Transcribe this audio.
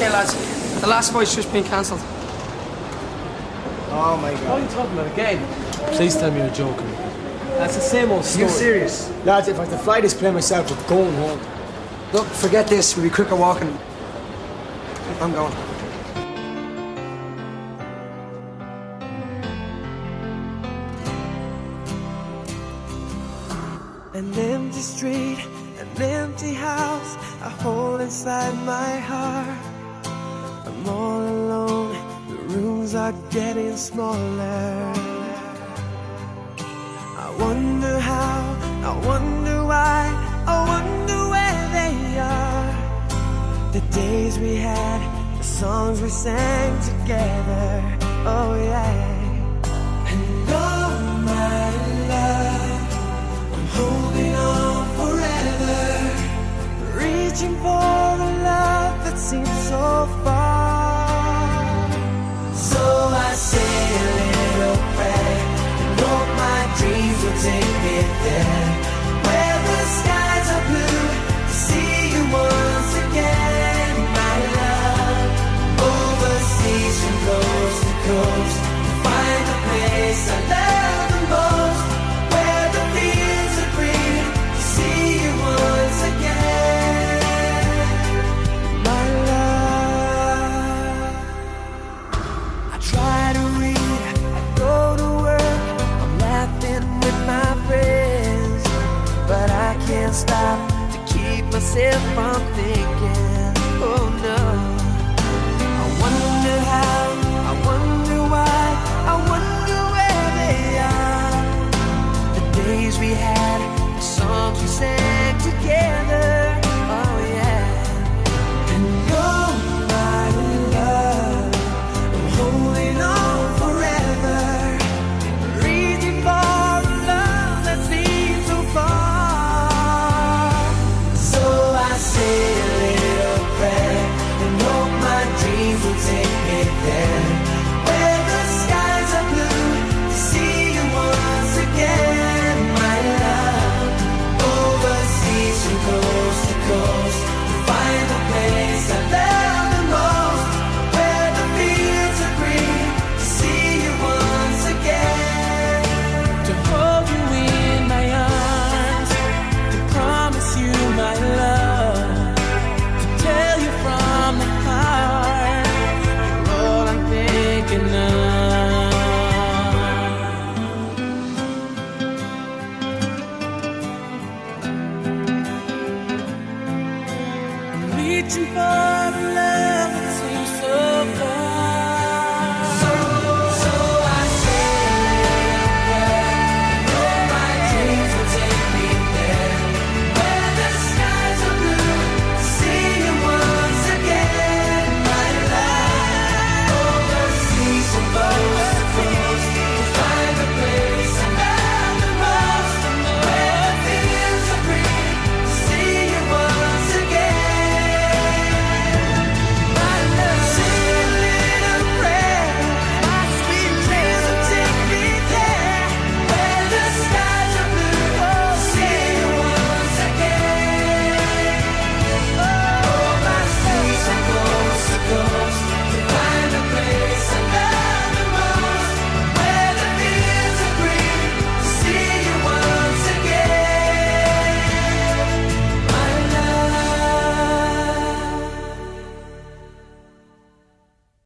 Okay, lads. The last fight's just been cancelled. Oh my god. What are you talking about again? Please tell me you're joking. That's the same old story. You serious? Lads, if I had to fly this plane myself, we're going home. Look, forget this. We'll be quicker walking. I'm going. An empty street, an empty house, a hole inside my heart. All alone, the rooms are getting smaller. I wonder how, I wonder why, I wonder where they are. The days we had, the songs we sang together, oh yeah. Stop to keep myself from thinking. Will take me I'm reaching for a love